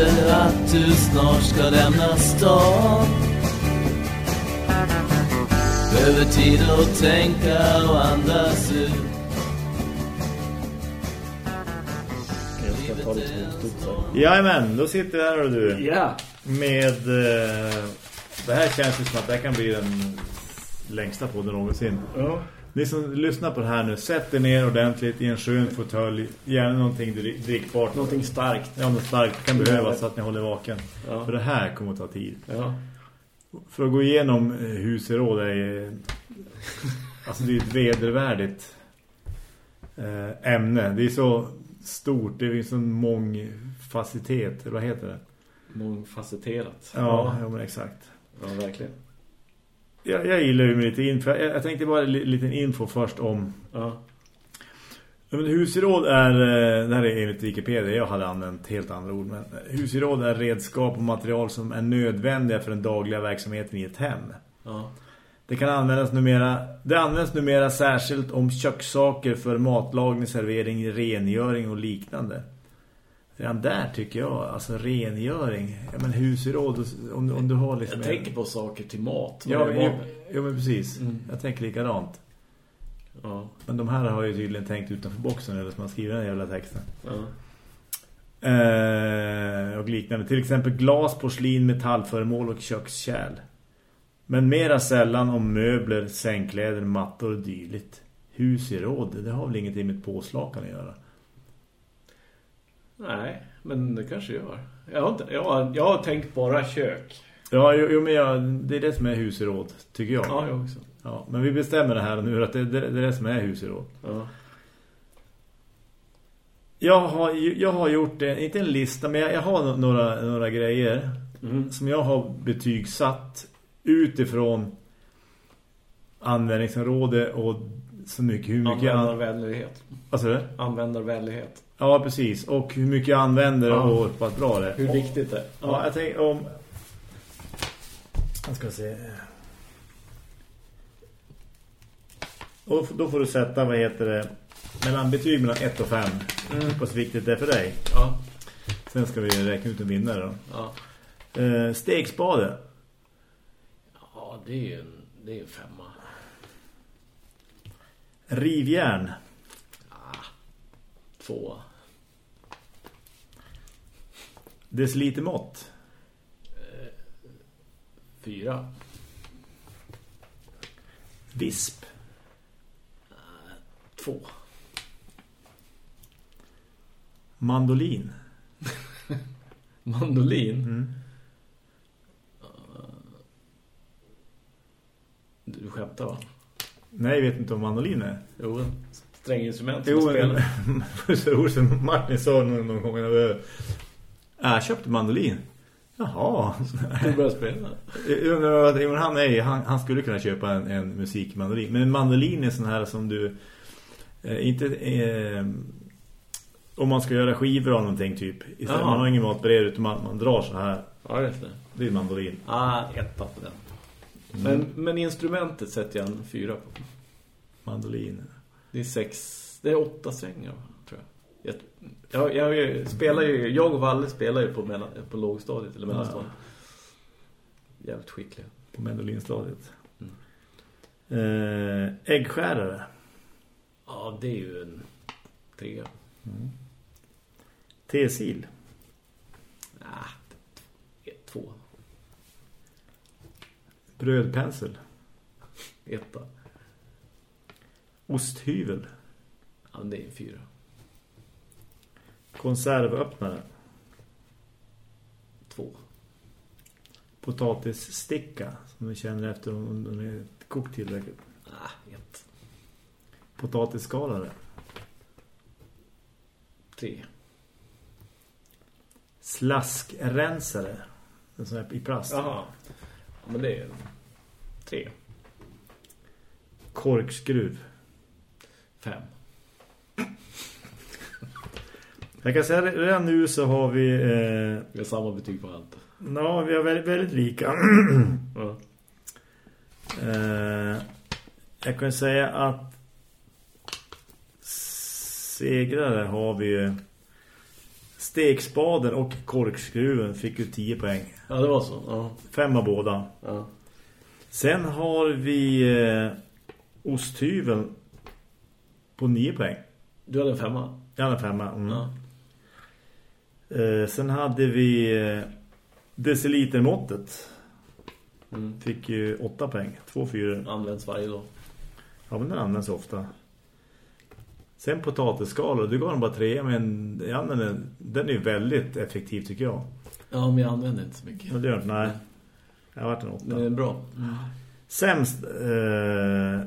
inte att du snart ska lämna stan Behöver tid att tänka och andas ut. Jajamän, då sitter vi här och du. Ja. Med... Eh, det här känns ju som att det här kan bli den längsta podden någonsin. Ja. Ni som lyssnar på det här nu, sätt er ner ordentligt i en skön fåtölj. Gärna någonting dri- drickbart. Någonting starkt. Ja, något starkt kan behövas så att ni håller vaken. Ja. För det här kommer att ta tid. Ja. För att gå igenom eh, husråd är eh, alltså det är ett vedervärdigt eh, ämne. Det är så stort, det så mångfacetet, eller vad heter det? Mångfacetterat. Ja, ja men exakt. Ja, verkligen. Jag, jag gillar ju med lite info. Jag, jag tänkte bara li, lite info först om Ja. Ja, men husgeråd är, eh, det här är enligt Wikipedia, jag hade använt helt andra ord, men eh, husgeråd är redskap och material som är nödvändiga för den dagliga verksamheten i ett hem. Ja. Det kan användas numera, det används numera särskilt om kökssaker för matlagning, servering, rengöring och liknande. Redan där tycker jag, alltså rengöring, ja men husgeråd, om, om du har liksom... Jag tänker på saker till mat. Ja, är jo, men precis. Mm. Jag tänker likadant. Ja. Men de här har ju tydligen tänkt utanför boxen eller som man skriver den jävla texten. Ja. Eh, och liknande. Till exempel glas, porslin, metallföremål och kökskärl. Men mera sällan om möbler, sängkläder, mattor och dylikt. Hus i råd, det har väl ingenting med påslakan att göra. Nej, men det kanske gör. Jag har, inte, jag har, jag har tänkt bara kök. Ja, jo, jo men jag, det är det som är hus i råd, tycker jag. Ja, jag också. Ja, men vi bestämmer det här nu att det, det, det är det som är hus i råd. Ja. Jag har, jag har gjort, en, inte en lista, men jag, jag har några, några grejer Mm. som jag har betygsatt utifrån användningsområde och så mycket, hur mycket. Användarvänlighet. Alltså det? Användarvänlighet. Ja, precis. Och hur mycket jag använder Ja. och vad bra det är. Hur viktigt det är. Ja, jag tänker om... Jag ska se. Och då får du sätta, vad heter det, mellan betyg mellan 1 och 5. Mm. Hur viktigt det är för dig. Ja. Sen ska vi räkna ut en vinnare då. Ja. Eh, stegspade. Ja, det är ju en, det är en femma. Rivjärn. Två. Decilitermått. Fyra. Visp. Två. Mandolin. Mandolin. Mm. Du skämtar va? Nej, jag vet inte om mandolin är. Jo, stränginstrument som Jo, spelar. men roligt som Martin sa någon, någon gång. När "Ah, Jag köpte mandolin. Jaha. Du börjar spela. Jo, han, är, han, han skulle kunna köpa en, en musikmandolin. Men en mandolin är sån här som du... Eh, inte... Eh, om man ska göra skivor av någonting typ. Istället, man har ingen matbred utan man, man drar så här. Ja, just det. Det är mandolin. Ah, etta på den. Men, men instrumentet sätter jag en fyra på. Mandolin. Det är sex... Det är åtta strängar, tror jag. Jag, jag, spelar ju... Jag och Valle spelar ju på, mellan, på lågstadiet eller mellanstadiet. Jävligt skickliga. På mandolinstadiet. Mm. Eh, äggskärare. Ja, det är ju en trea. Tesil. Ah, ett, två. Brödpensel. Etta. Osthyvel. Ja, det är en fyra. Konservöppnare. Två. Potatissticka. Som vi känner efter om den är kokt tillräckligt. Ah, ett. Potatisskalare. Tre. Slaskrensare. Den som är i plast. Jaha. Ja, men det är tre. Korkskruv. Fem. Jag kan säga redan nu så har vi... Eh, Vi har samma betyg på allt. ja, vi har väldigt, väldigt lika. Ja. Eh, jag kan säga att segrare har vi ju Stekspaden och korkskruven fick ju 10 poäng. Ja, det var så. Ja. Fem av båda. ja. Sen har vi eh, osthyveln på 9 poäng. Du hade en femma. Jag hade en femma. Mm. Ja. Eh, sen hade vi eh, decilitermåttet. Mm. Fick ju 8 poäng. Två fyror. Används varje dag. Ja, men den används ofta. Sen potatisskalor. Du gav den bara tre, men jag använder den, den är väldigt effektiv tycker jag. Ja, men jag använder inte så mycket. Ja, det gör den. Nej. Jag har varit en åtta. Den är bra. Sämst eh,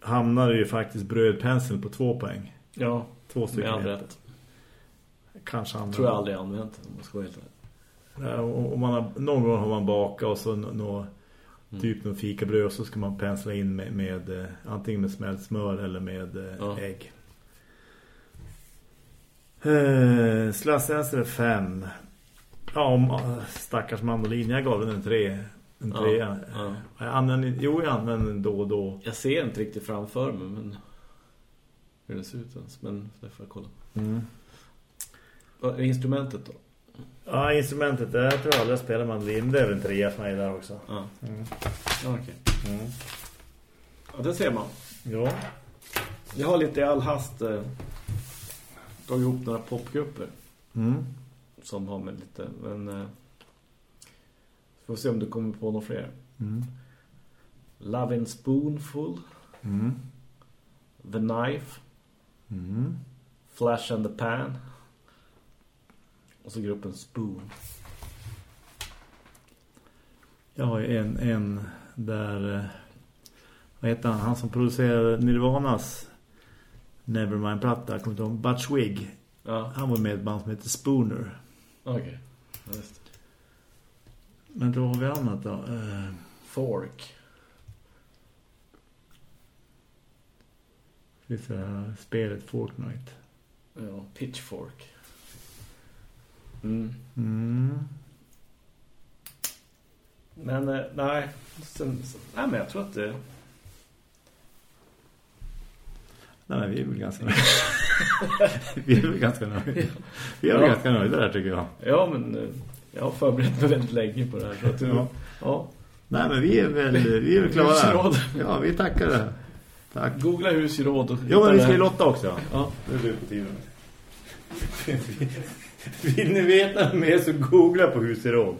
hamnar ju faktiskt brödpensel på två poäng. Ja, Två stycken. med all rätt. Kanske använder. Tror jag aldrig använt om man ska vara helt. Ja, och, och man har, någon gång har man bakat och så nå, Mm. typ någon fikabröd och så ska man pensla in med, med eh, antingen med smält smör eller med eh, Ja. ägg. Eh, Slassensor är fem. Ja, om, eh, stackars mandolin. Jag gav den en tre. En Ja, trea. ja. Jag använder, jo, jag använder den då och då. Jag ser inte riktigt framför mig, men hur den ser ut ens. Men det får jag kolla. Är instrumentet då? Ja, instrumentet. Jag tror aldrig jag spelar mandolin. Det är väl en trea för mig där också. Ja, Mm. ja okej. Ja, det ser man. Ja. Jag har lite i all hast eh, tagit ihop några popgrupper Mm. som har med lite, men eh, får se om du kommer på några fler. Mm. Love and Spoonful, Mm. The Knife, Mm. Flash and the Pan och så gruppen Spoon. Jag har ju en, en där... eh, Vad heter han? Han som producerade Nirvanas Nevermind-platta. Kommer inte ihåg. Butch Wig. Ja, Han var med i ett band som heter Spooner. okej. Ja, just. Men då har vi annat då. Eh, Fork. Finns det här spelet Fortnite. Ja, Pitchfork. Mm. Mm. Men eh, nej, sen, sen, nej, men jag tror att det... Nej, men vi är väl ganska nöjda. vi är väl ganska nöjda. Vi är väl Ja. ganska nöjda där tycker jag. Ja, men eh, jag har förberett mig väldigt länge på det här. Så att, Ja. ja. Nej, men vi är väl, vi är väl klara. Husgeråd. Ja, vi tackar det. Tack. Googla husgeråd och Jo, men vi ska ju lotta också. Ja. Nu är det på tiden. Vill ni veta mer så googla på husgeråd.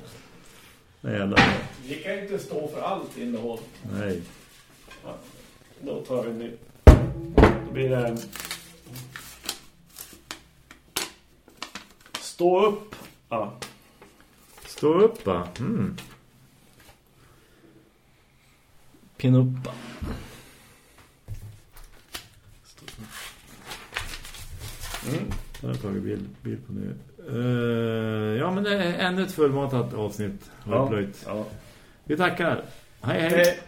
Nej, jävla bra. Vi kan inte stå för allt innehåll. Nej. Ja. Då tar vi nu. Då blir det... Stå upp. Ja. Stå upp va? Mm. Pinuppa. Mm. Jag har tagit bild, bild på nu. Uh, ja, men det är ännu ett fullmatat avsnitt. Ja. Ja. Vi tackar. Hej, hej. Hej.